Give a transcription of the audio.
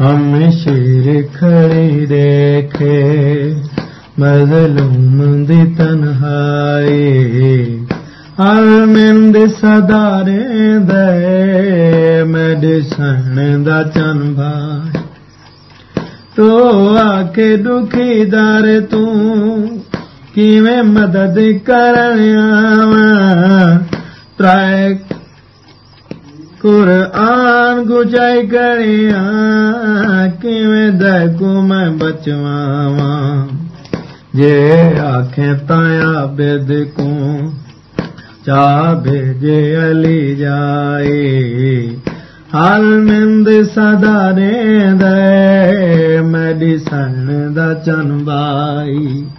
ਹਮ ਸ਼ੇਰ ਖੜੀ ਦੇਖੇ ਮਜ਼ਲੂਮ ਦੀ ਤਨਹਾਈ ਅਰਮਿੰਦ ਸਦਾਰੇ ਦੇ ਮੈਡੀਸਨ ਦਾ ਚੰਬਾ ਤੋ ਆਕੇ ਦੁਖੀਦਾਰ ਤੂੰ, ਕਿਵੇਂ ਮਦਦ ਕਰਨਿਆ ਤ੍ਰੈ कव दो मचांव जे आख ताया बेद को चा बे जे हली जाए हलंद सदारे मेडिसन दन बाई